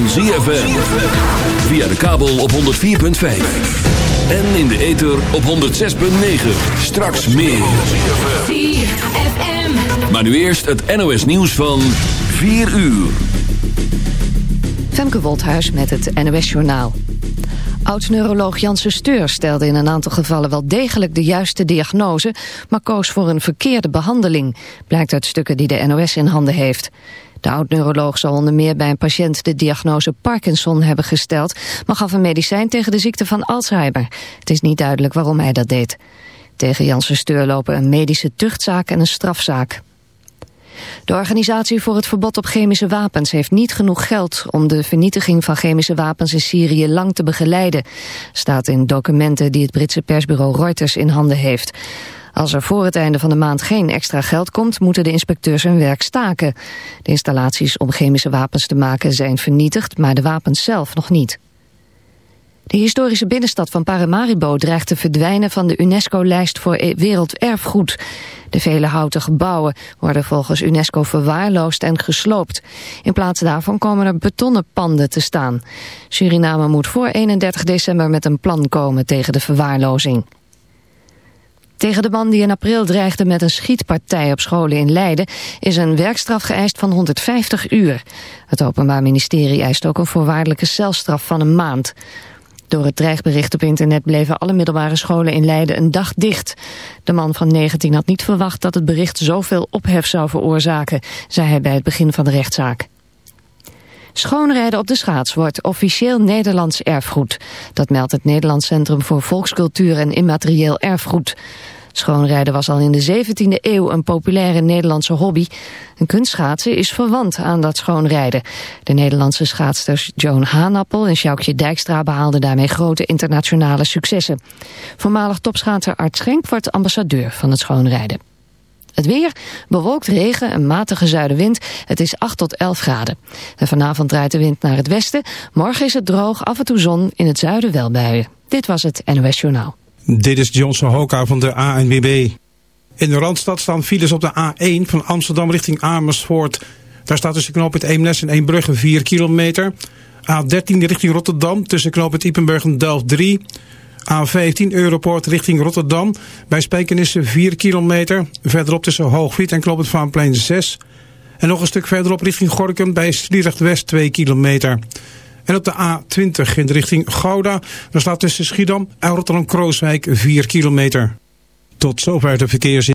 van ZFM. Via de kabel op 104.5. En in de ether op 106.9. Straks meer. ZFM. Maar nu eerst het NOS nieuws van 4 uur. Femke Wolthuis met het NOS Journaal. Oud-neuroloog Janssen Steur stelde in een aantal gevallen wel degelijk de juiste diagnose, maar koos voor een verkeerde behandeling, blijkt uit stukken die de NOS in handen heeft. De oud-neuroloog zal onder meer bij een patiënt de diagnose Parkinson hebben gesteld, maar gaf een medicijn tegen de ziekte van Alzheimer. Het is niet duidelijk waarom hij dat deed. Tegen Janssen Steur lopen een medische tuchtzaak en een strafzaak. De organisatie voor het verbod op chemische wapens heeft niet genoeg geld om de vernietiging van chemische wapens in Syrië lang te begeleiden, staat in documenten die het Britse persbureau Reuters in handen heeft. Als er voor het einde van de maand geen extra geld komt, moeten de inspecteurs hun werk staken. De installaties om chemische wapens te maken zijn vernietigd, maar de wapens zelf nog niet. De historische binnenstad van Paramaribo dreigt te verdwijnen van de UNESCO-lijst voor e- werelderfgoed. De vele houten gebouwen worden volgens UNESCO verwaarloosd en gesloopt. In plaats daarvan komen er betonnen panden te staan. Suriname moet voor 31 december met een plan komen tegen de verwaarlozing. Tegen de man die in april dreigde met een schietpartij op scholen in Leiden... is een werkstraf geëist van 150 uur. Het Openbaar Ministerie eist ook een voorwaardelijke celstraf van een maand. Door het dreigbericht op internet bleven alle middelbare scholen in Leiden een dag dicht. De man van 19 had niet verwacht dat het bericht zoveel ophef zou veroorzaken, zei hij bij het begin van de rechtszaak. Schoonrijden op de schaats wordt officieel Nederlands erfgoed. Dat meldt het Nederlands Centrum voor Volkscultuur en Immaterieel Erfgoed. Schoonrijden was al in de 17e eeuw een populaire Nederlandse hobby. Een kunstschaatsen is verwant aan dat schoonrijden. De Nederlandse schaatsters Joan Haanappel en Sjoukje Dijkstra behaalden daarmee grote internationale successen. Voormalig topschaatser Art Schenk wordt ambassadeur van het schoonrijden. Het weer, bewolkt regen, een matige zuidenwind. Het is 8 tot 11 graden. En vanavond draait de wind naar het westen. Morgen is het droog, af en toe zon, in het zuiden wel buien. Dit was het NOS Journaal. Dit is Johnson Hoka van de ANWB. In de Randstad staan files op de A1 van Amsterdam richting Amersfoort. Daar staat tussen knooppunt Eemnes en Eembrugge 4 kilometer. A13 richting Rotterdam tussen knooppunt Ippenburg en Delft 3. A15 Europoort richting Rotterdam. Bij Spijkenissen 4 kilometer. Verderop tussen Hoogvliet en knooppunt Vaanplein 6. En nog een stuk verderop richting Gorkum bij Sliedrecht West 2 kilometer. En op de A20 in de richting Gouda, daar staat tussen Schiedam en Rotterdam-Krooswijk 4 kilometer. Tot zover de verkeersin.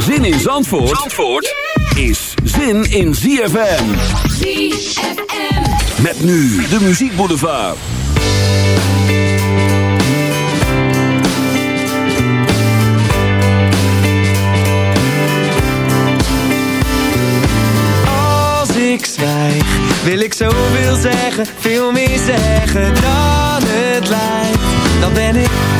Zin in Zandvoort, Zandvoort? is zin in ZFM. ZFM. Met nu de muziekboulevard. Als ik zwijg, wil ik zoveel zeggen, veel meer zeggen dan het lijkt. Dan ben ik.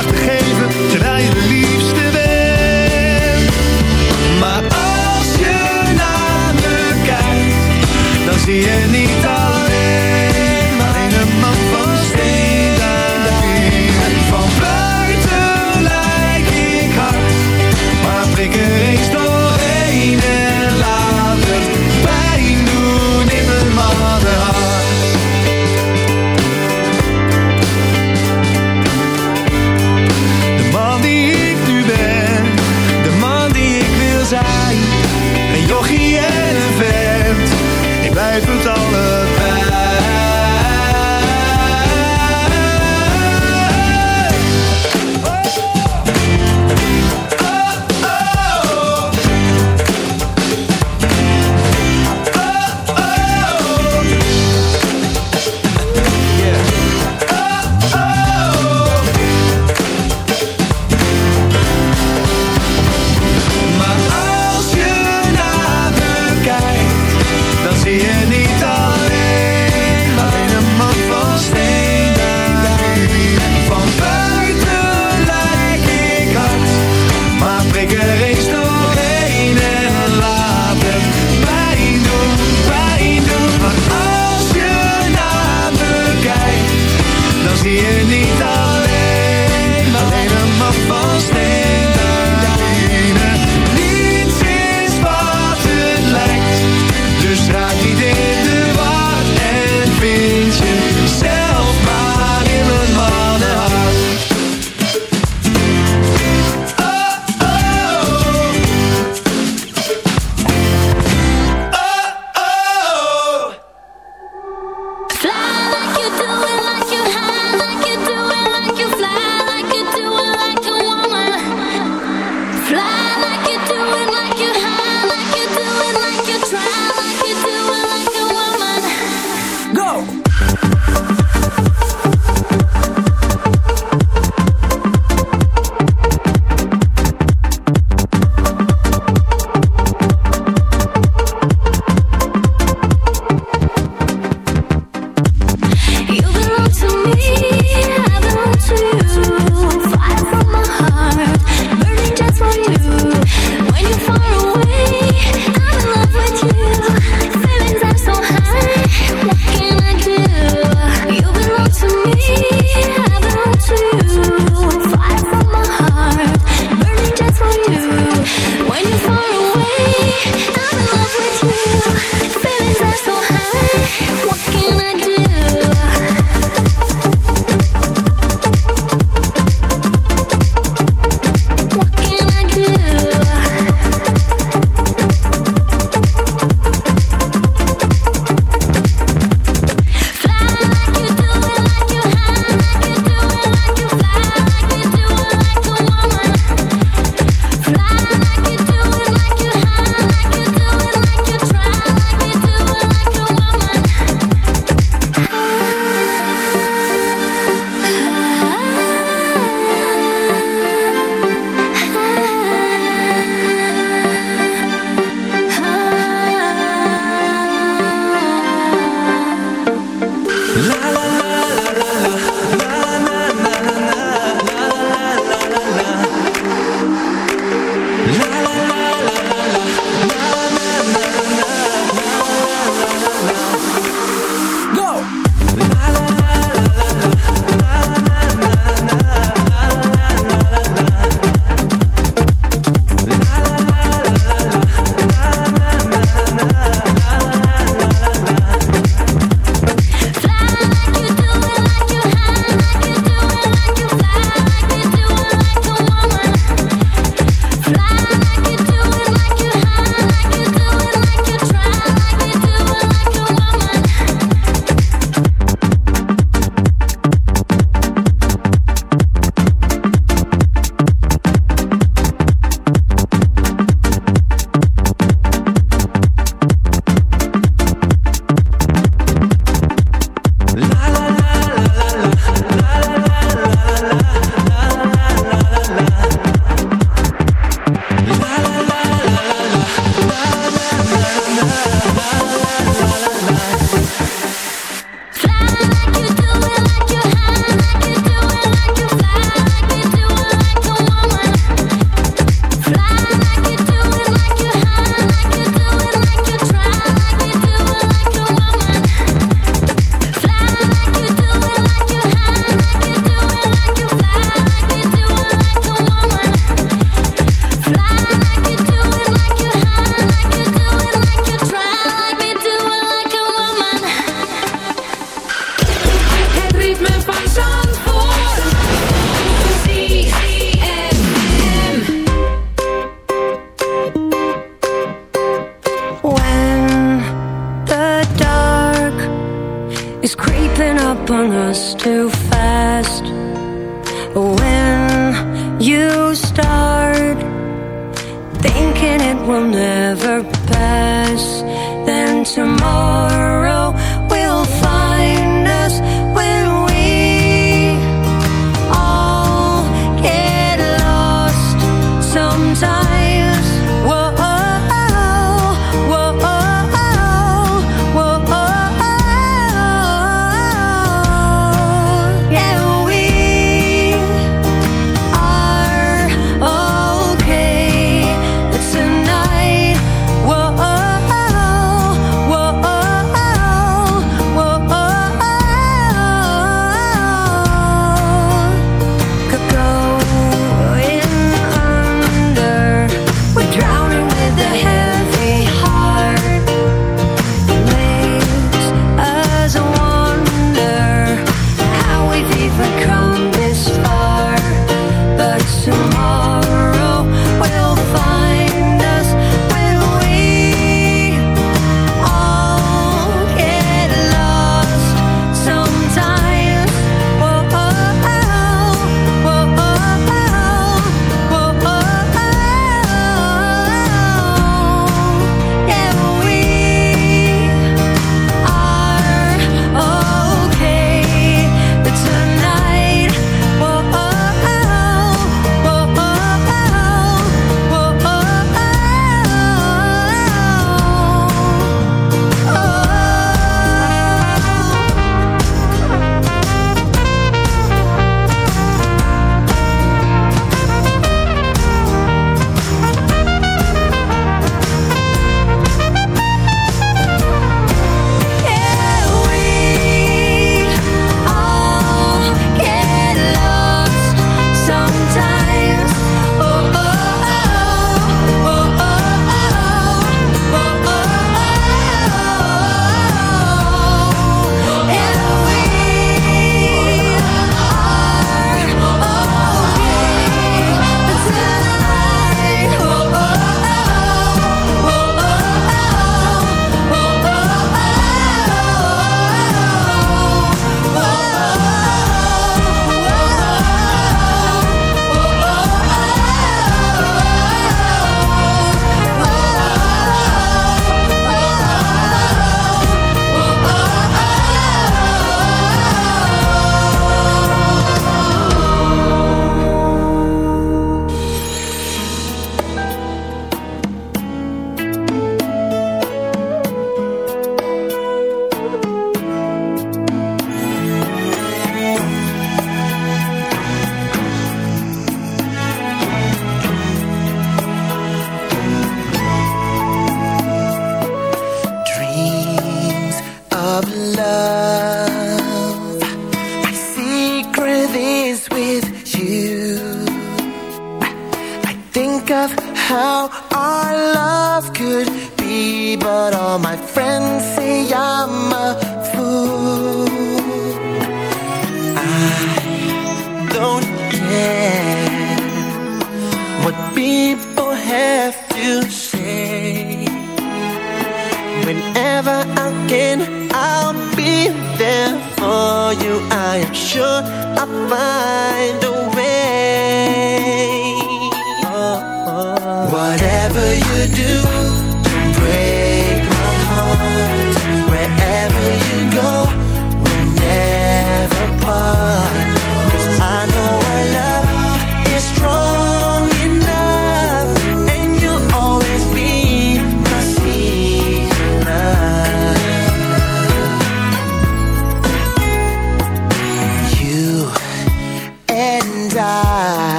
niet Yeah.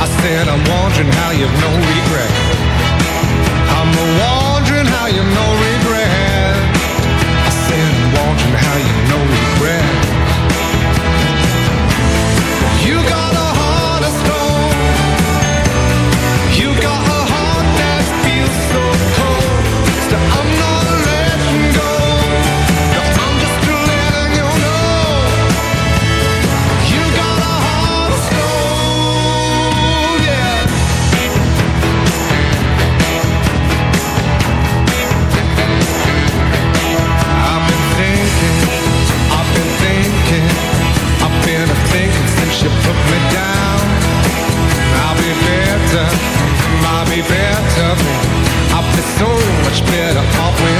I said, I'm wondering how you've no regret. I'm wondering how you no regret. I said, I'm wondering how you no better. I feel so much better off with.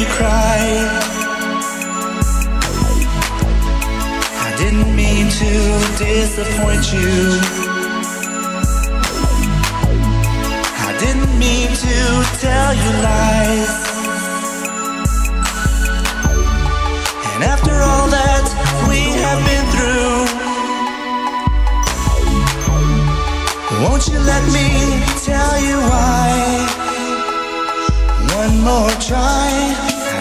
you cry. I didn't mean to disappoint you. I didn't mean to tell you lies. And after all that we have been through, won't you let me tell you why? One more try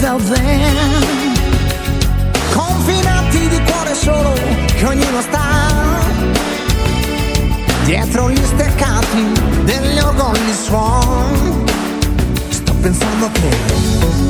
Then. confinati di cuore solo che ognuno sta dietro gli steccati degli orgogli suon sto pensando che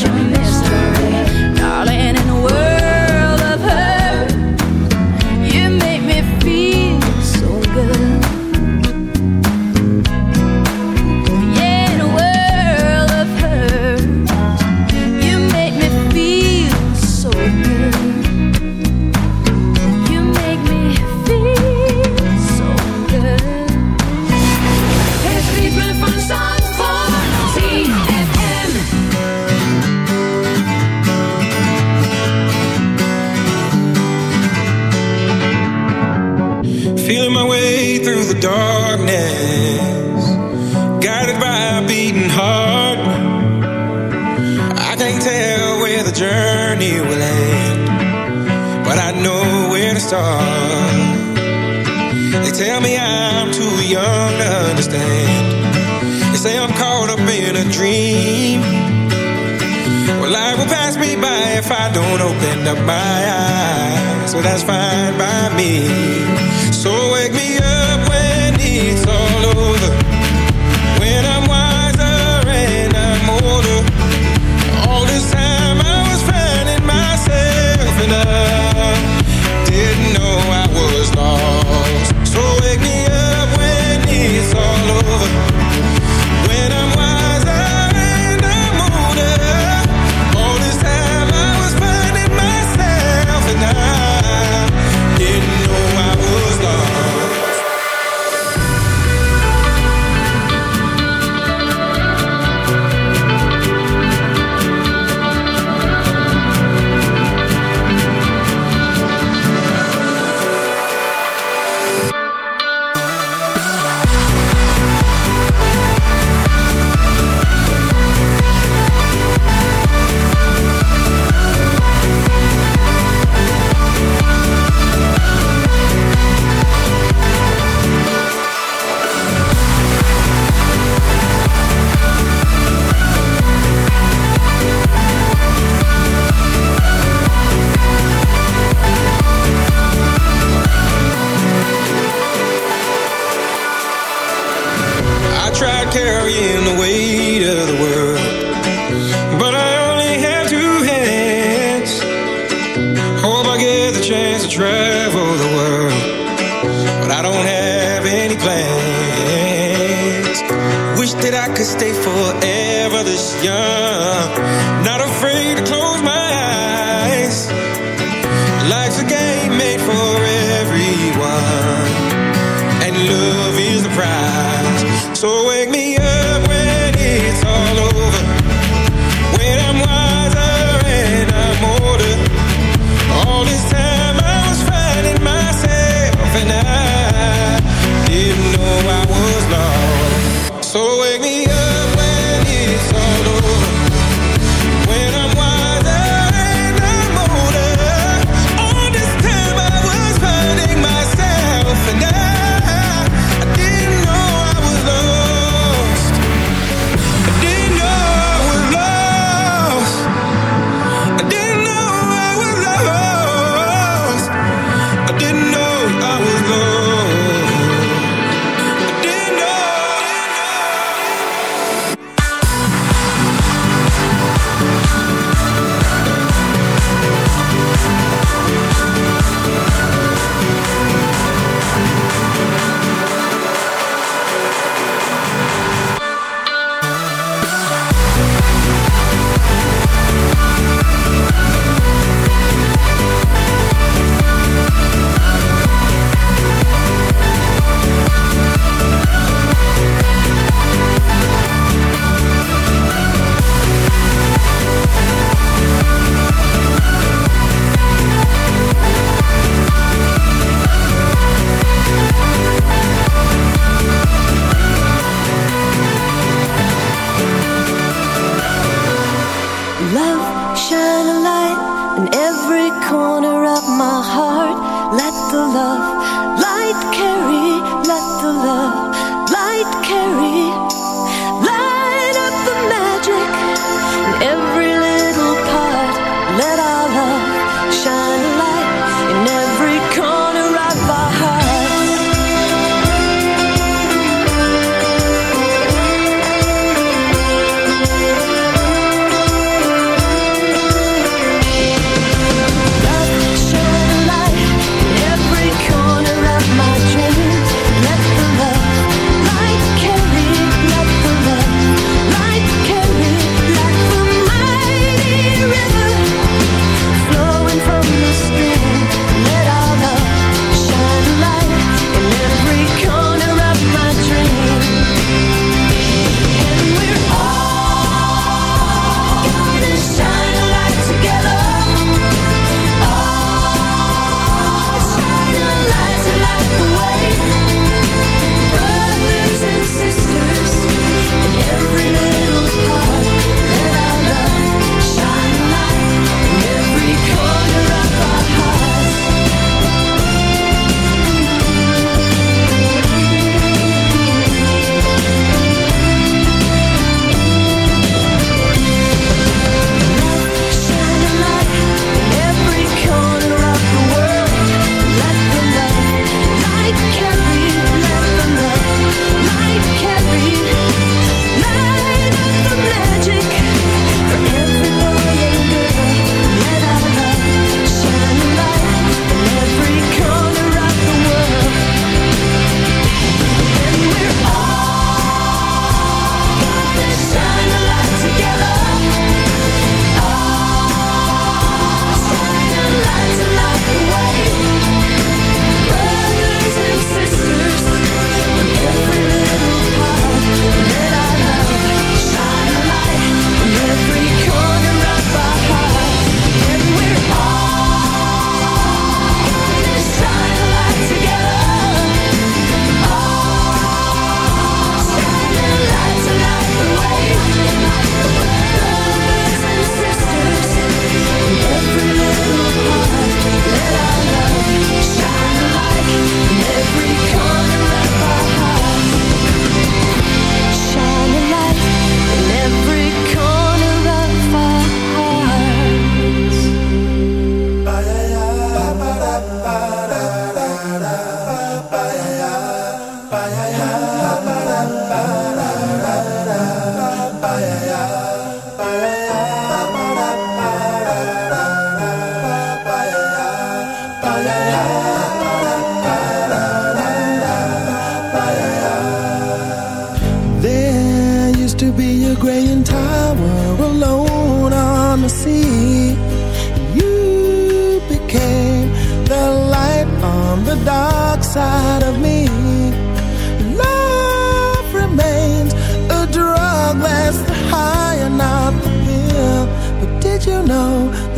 Jimmy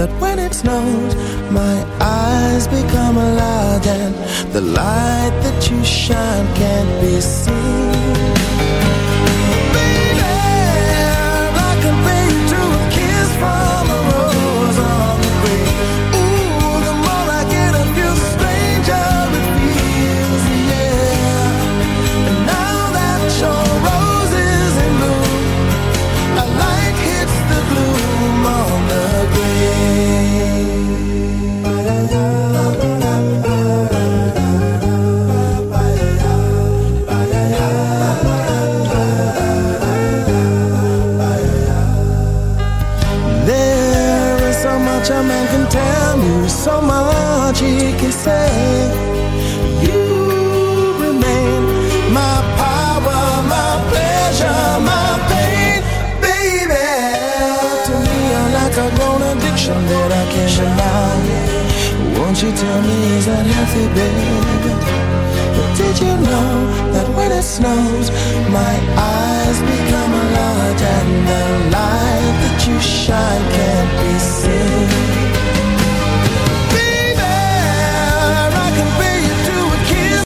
that when it snows, my eyes become large and the light that you shine can't be seen? Won't you tell me that healthy, baby? But did you know that when it snows, my eyes become large and the light that you shine can't be